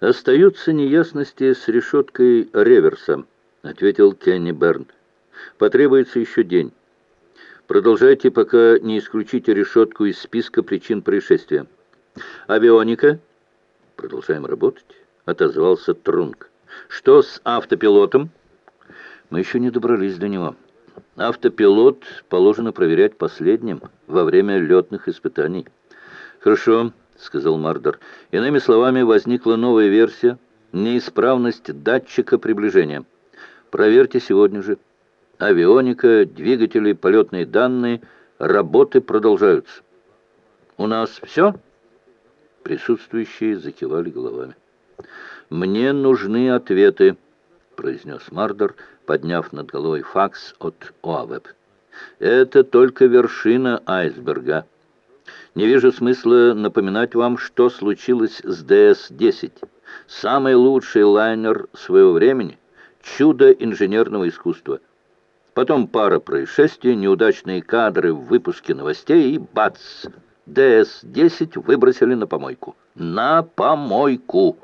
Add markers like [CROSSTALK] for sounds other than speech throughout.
«Остаются неясности с решеткой реверса», — ответил Кенни Берн. «Потребуется еще день. Продолжайте, пока не исключите решетку из списка причин происшествия. Авионика?» «Продолжаем работать», — отозвался Трунг. «Что с автопилотом?» «Мы еще не добрались до него. Автопилот положено проверять последним во время летных испытаний». «Хорошо». — сказал Мардер. «Иными словами, возникла новая версия, неисправность датчика приближения. Проверьте сегодня же. Авионика, двигатели, полетные данные, работы продолжаются. У нас все?» Присутствующие закивали головами. «Мне нужны ответы», — произнес Мардер, подняв над головой факс от ОАВЭП. «Это только вершина айсберга». Не вижу смысла напоминать вам, что случилось с ДС-10. Самый лучший лайнер своего времени. Чудо инженерного искусства. Потом пара происшествий, неудачные кадры в выпуске новостей и бац! ДС-10 выбросили на помойку. На помойку!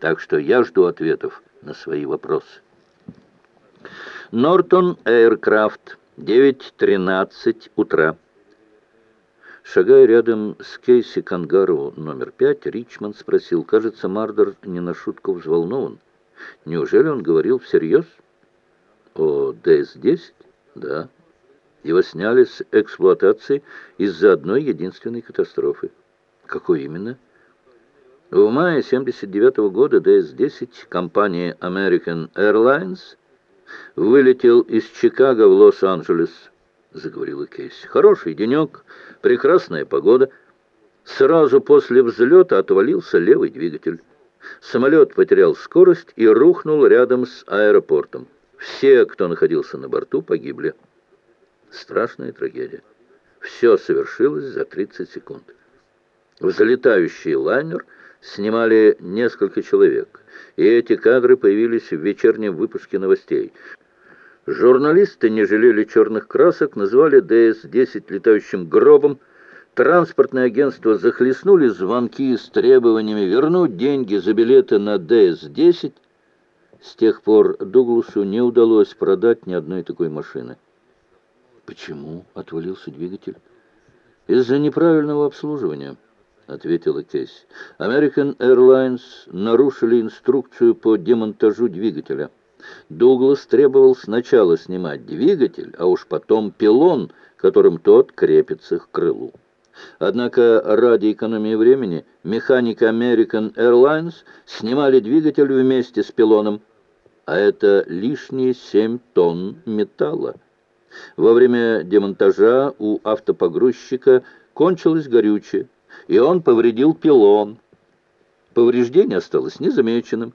Так что я жду ответов на свои вопросы. Нортон Эйркрафт, 9.13 утра. Шагая рядом с Кейси Кангарову номер пять, Ричмонд спросил, кажется, Мардер не на шутку взволнован. Неужели он говорил всерьез? О ДС-10? Да. Его сняли с эксплуатации из-за одной единственной катастрофы. Какой именно? В мае 79 -го года ДС-10 компании American Airlines вылетел из Чикаго в Лос-Анджелес заговорила Кейси. «Хороший денек, прекрасная погода. Сразу после взлета отвалился левый двигатель. Самолет потерял скорость и рухнул рядом с аэропортом. Все, кто находился на борту, погибли. Страшная трагедия. Все совершилось за 30 секунд. Взлетающий лайнер снимали несколько человек, и эти кадры появились в вечернем выпуске новостей – Журналисты не жалели черных красок, назвали ДС-10 летающим гробом. Транспортное агентство захлестнули звонки с требованиями вернуть деньги за билеты на ДС-10. С тех пор Дугласу не удалось продать ни одной такой машины. «Почему?» — отвалился двигатель. «Из-за неправильного обслуживания», — ответила Кейси. «American Airlines нарушили инструкцию по демонтажу двигателя». Дуглас требовал сначала снимать двигатель, а уж потом пилон, которым тот крепится к крылу. Однако ради экономии времени механики American Airlines снимали двигатель вместе с пилоном, а это лишние 7 тонн металла. Во время демонтажа у автопогрузчика кончилось горючее, и он повредил пилон. Повреждение осталось незамеченным,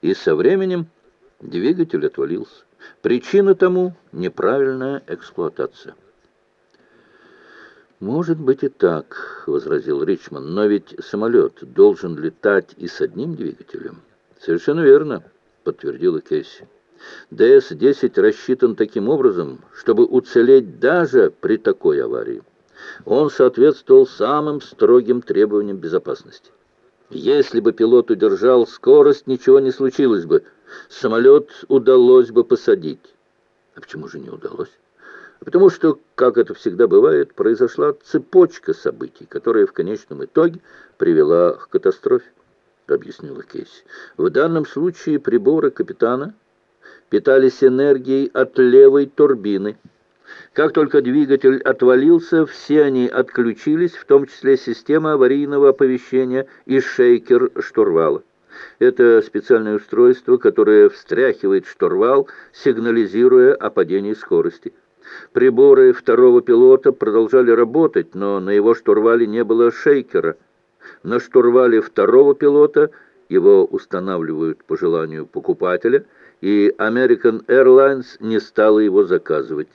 и со временем Двигатель отвалился. Причина тому – неправильная эксплуатация. «Может быть и так», — возразил Ричман, «но ведь самолет должен летать и с одним двигателем». «Совершенно верно», — подтвердила Кейси. ДС-10 рассчитан таким образом, чтобы уцелеть даже при такой аварии. Он соответствовал самым строгим требованиям безопасности. Если бы пилот удержал скорость, ничего не случилось бы — самолет удалось бы посадить. А почему же не удалось? Потому что, как это всегда бывает, произошла цепочка событий, которая в конечном итоге привела к катастрофе, объяснила Кейси. В данном случае приборы капитана питались энергией от левой турбины. Как только двигатель отвалился, все они отключились, в том числе система аварийного оповещения и шейкер штурвала. Это специальное устройство, которое встряхивает штурвал, сигнализируя о падении скорости. Приборы второго пилота продолжали работать, но на его штурвале не было шейкера. На штурвале второго пилота его устанавливают по желанию покупателя, и American Airlines не стала его заказывать.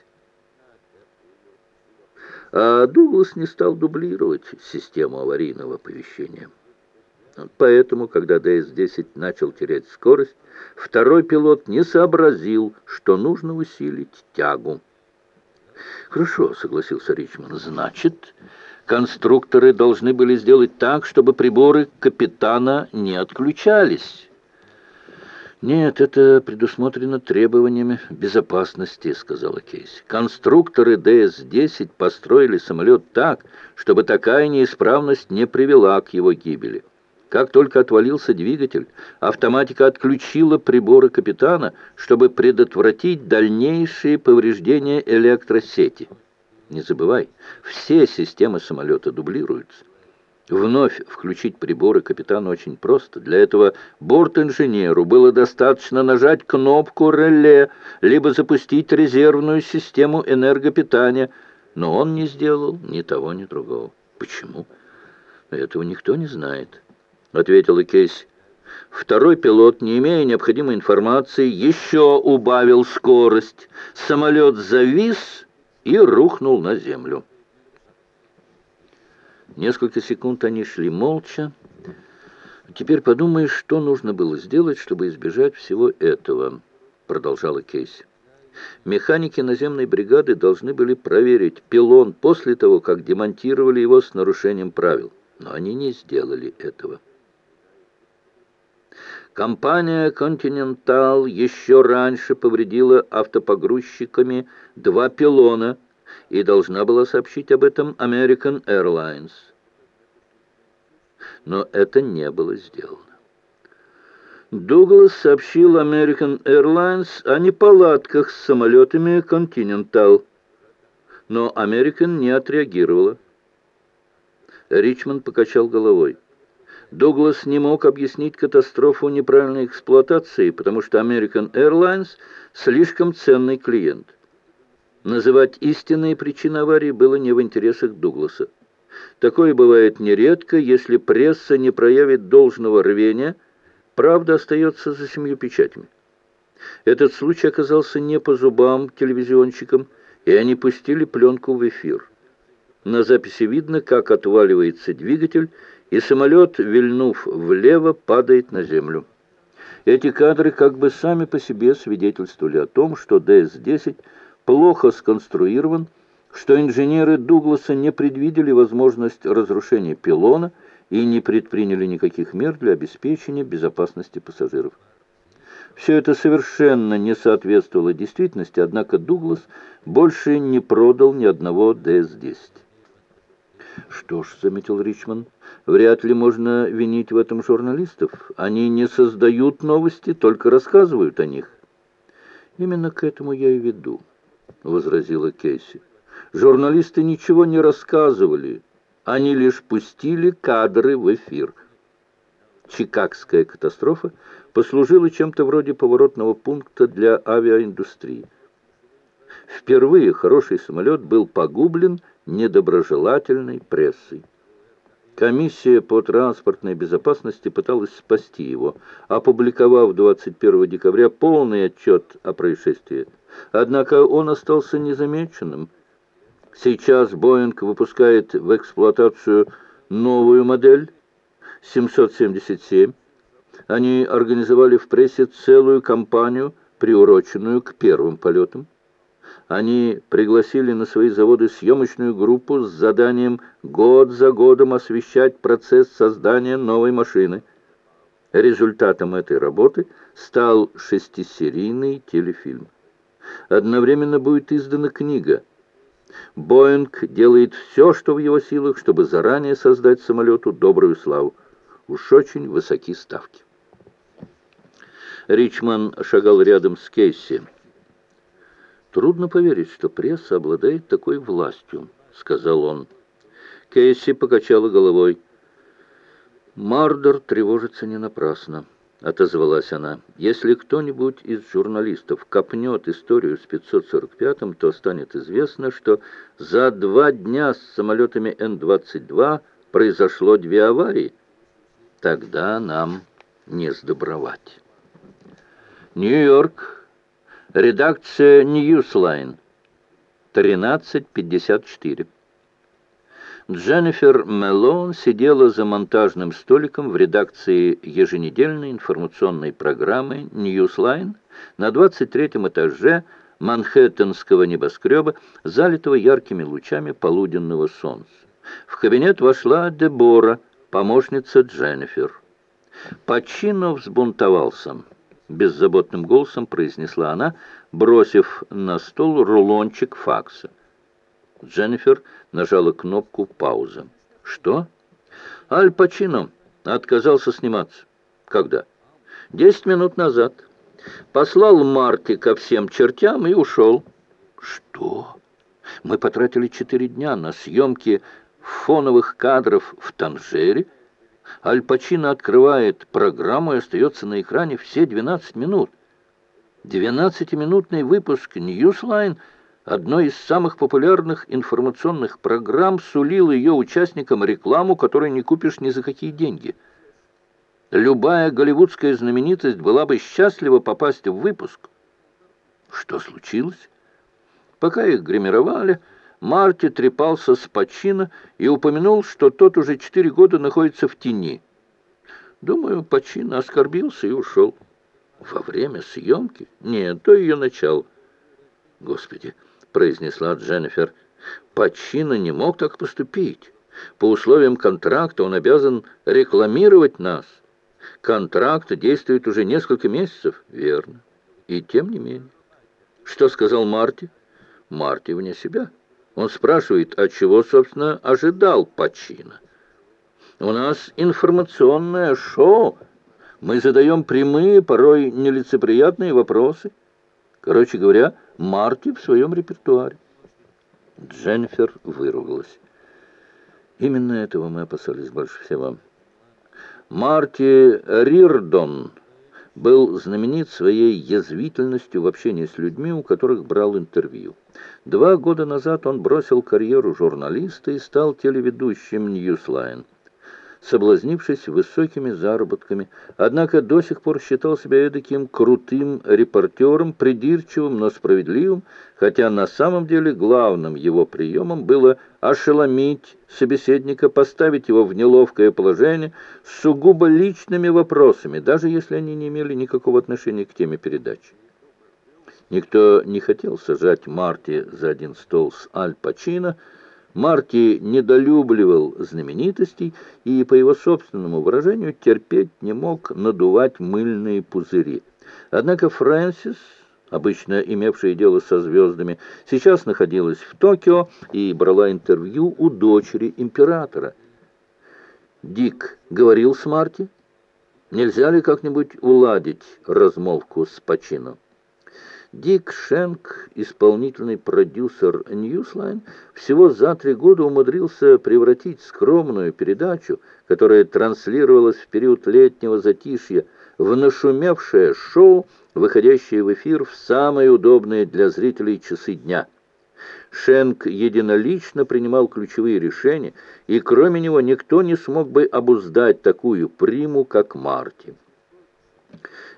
А Дуглас не стал дублировать систему аварийного оповещения. Поэтому, когда ДС-10 начал терять скорость, второй пилот не сообразил, что нужно усилить тягу. Хорошо, согласился Ричман. Значит, конструкторы должны были сделать так, чтобы приборы капитана не отключались. «Нет, это предусмотрено требованиями безопасности», — сказала Кейси. «Конструкторы ДС-10 построили самолет так, чтобы такая неисправность не привела к его гибели». Как только отвалился двигатель, автоматика отключила приборы капитана, чтобы предотвратить дальнейшие повреждения электросети. Не забывай, все системы самолета дублируются. Вновь включить приборы капитана очень просто. Для этого борт-инженеру было достаточно нажать кнопку реле, либо запустить резервную систему энергопитания, но он не сделал ни того, ни другого. Почему? Этого никто не знает. — ответила Кейси. Второй пилот, не имея необходимой информации, еще убавил скорость. Самолет завис и рухнул на землю. Несколько секунд они шли молча. «Теперь подумай, что нужно было сделать, чтобы избежать всего этого», — продолжала Кейси. «Механики наземной бригады должны были проверить пилон после того, как демонтировали его с нарушением правил. Но они не сделали этого». Компания «Континентал» еще раньше повредила автопогрузчиками два пилона и должна была сообщить об этом American Airlines. Но это не было сделано. Дуглас сообщил American Airlines о неполадках с самолетами «Континентал», но American не отреагировала. Ричмонд покачал головой. Дуглас не мог объяснить катастрофу неправильной эксплуатации, потому что American Airlines слишком ценный клиент. Называть истинные причины аварии было не в интересах Дугласа. Такое бывает нередко, если пресса не проявит должного рвения, правда остается за семью печатями. Этот случай оказался не по зубам телевизионщикам, и они пустили пленку в эфир. На записи видно, как отваливается двигатель, и самолет, вильнув влево, падает на землю. Эти кадры как бы сами по себе свидетельствовали о том, что ДС-10 плохо сконструирован, что инженеры Дугласа не предвидели возможность разрушения пилона и не предприняли никаких мер для обеспечения безопасности пассажиров. Все это совершенно не соответствовало действительности, однако Дуглас больше не продал ни одного ДС-10. «Что ж», — заметил Ричман, — «вряд ли можно винить в этом журналистов. Они не создают новости, только рассказывают о них». «Именно к этому я и веду», — возразила Кейси. «Журналисты ничего не рассказывали, они лишь пустили кадры в эфир». Чикагская катастрофа послужила чем-то вроде поворотного пункта для авиаиндустрии. Впервые хороший самолет был погублен недоброжелательной прессой. Комиссия по транспортной безопасности пыталась спасти его, опубликовав 21 декабря полный отчет о происшествии. Однако он остался незамеченным. Сейчас Боинг выпускает в эксплуатацию новую модель 777. Они организовали в прессе целую кампанию, приуроченную к первым полетам. Они пригласили на свои заводы съемочную группу с заданием год за годом освещать процесс создания новой машины. Результатом этой работы стал шестисерийный телефильм. Одновременно будет издана книга. Боинг делает все, что в его силах, чтобы заранее создать самолету добрую славу. Уж очень высоки ставки. Ричман шагал рядом с Кейси. «Трудно поверить, что пресса обладает такой властью», — сказал он. Кейси покачала головой. «Мардер тревожится не напрасно», — отозвалась она. «Если кто-нибудь из журналистов копнет историю с 545-м, то станет известно, что за два дня с самолетами Н-22 произошло две аварии. Тогда нам не сдобровать». «Нью-Йорк», Редакция Newsline. 13.54. Дженнифер Мелон сидела за монтажным столиком в редакции еженедельной информационной программы Newsline на 23 этаже манхэттенского небоскреба, залитого яркими лучами полуденного солнца. В кабинет вошла Дебора, помощница Дженнифер. Пачино взбунтовался. Беззаботным голосом произнесла она, бросив на стол рулончик факса. Дженнифер нажала кнопку «Пауза». «Что?» «Аль Пачино отказался сниматься». «Когда?» «Десять минут назад. Послал Марти ко всем чертям и ушел». «Что?» «Мы потратили четыре дня на съемки фоновых кадров в Танжере. Аль Пачино открывает программу и остается на экране все 12 минут. 12-минутный выпуск «Ньюслайн» одной из самых популярных информационных программ сулил ее участникам рекламу, которую не купишь ни за какие деньги. Любая голливудская знаменитость была бы счастлива попасть в выпуск. Что случилось? Пока их гримировали, Марти трепался с Пачино и упомянул, что тот уже четыре года находится в тени. Думаю, Пачино оскорбился и ушел. Во время съемки? Нет, то ее начало. Господи, произнесла Дженнифер, Пачино не мог так поступить. По условиям контракта он обязан рекламировать нас. Контракт действует уже несколько месяцев, верно. И тем не менее. Что сказал Марти? Марти вне себя. Он спрашивает, а чего, собственно, ожидал Пачино? У нас информационное шоу. Мы задаем прямые, порой нелицеприятные вопросы. Короче говоря, Марти в своем репертуаре. Дженнифер выругалась. Именно этого мы опасались больше всего. Марти Рирдон был знаменит своей язвительностью в общении с людьми, у которых брал интервью. Два года назад он бросил карьеру журналиста и стал телеведущим «Ньюслайн» соблазнившись высокими заработками, однако до сих пор считал себя эдаким крутым репортером, придирчивым, но справедливым, хотя на самом деле главным его приемом было ошеломить собеседника, поставить его в неловкое положение с сугубо личными вопросами, даже если они не имели никакого отношения к теме передачи. Никто не хотел сажать Марти за один стол с Аль Пачино, Марти недолюбливал знаменитостей и, по его собственному выражению, терпеть не мог надувать мыльные пузыри. Однако Фрэнсис, обычно имевшая дело со звездами, сейчас находилась в Токио и брала интервью у дочери императора. Дик говорил с Марти, нельзя ли как-нибудь уладить размолвку с Пачино. Дик Шенк, исполнительный продюсер Newsline, всего за три года умудрился превратить скромную передачу, которая транслировалась в период летнего затишья, в нашумевшее шоу, выходящее в эфир в самые удобные для зрителей часы дня. Шенк единолично принимал ключевые решения, и кроме него никто не смог бы обуздать такую приму, как Марти.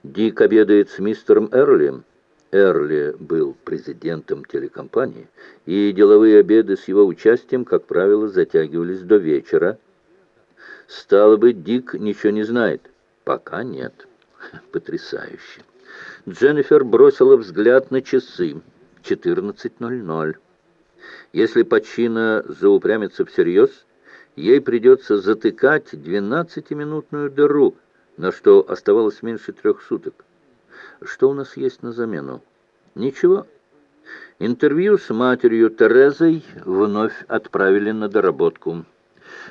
Дик обедает с мистером Эрлием, Эрли был президентом телекомпании, и деловые обеды с его участием, как правило, затягивались до вечера. Стало быть, Дик ничего не знает. Пока нет. [LAUGHS] Потрясающе. Дженнифер бросила взгляд на часы. 14.00. Если Пачина заупрямится всерьез, ей придется затыкать 12-минутную дыру, на что оставалось меньше трех суток. Что у нас есть на замену? Ничего. Интервью с матерью Терезой вновь отправили на доработку.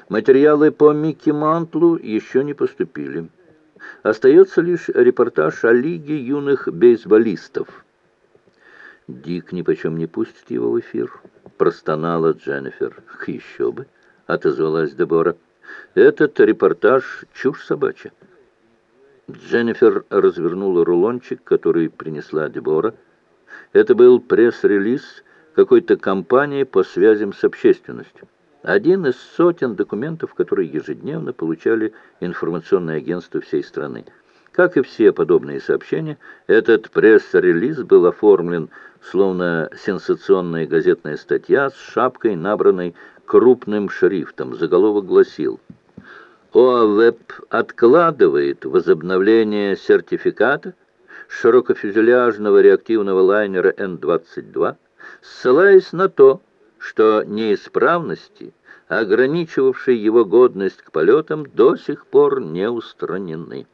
Материалы по Микки Мантлу еще не поступили. Остается лишь репортаж о Лиге юных бейсболистов. Дик ни почем не пустит его в эфир. Простонала Дженнифер. Еще бы, отозвалась Дебора. Этот репортаж чушь собачья. Дженнифер развернула рулончик, который принесла Дебора. Это был пресс-релиз какой-то компании по связям с общественностью. Один из сотен документов, которые ежедневно получали информационные агентства всей страны. Как и все подобные сообщения, этот пресс-релиз был оформлен словно сенсационная газетная статья с шапкой, набранной крупным шрифтом. Заголовок гласил ОАВЭП откладывает возобновление сертификата, широкофюзеляжного реактивного лайнера Н-22, ссылаясь на то, что неисправности, ограничивавшие его годность к полетам, до сих пор не устранены.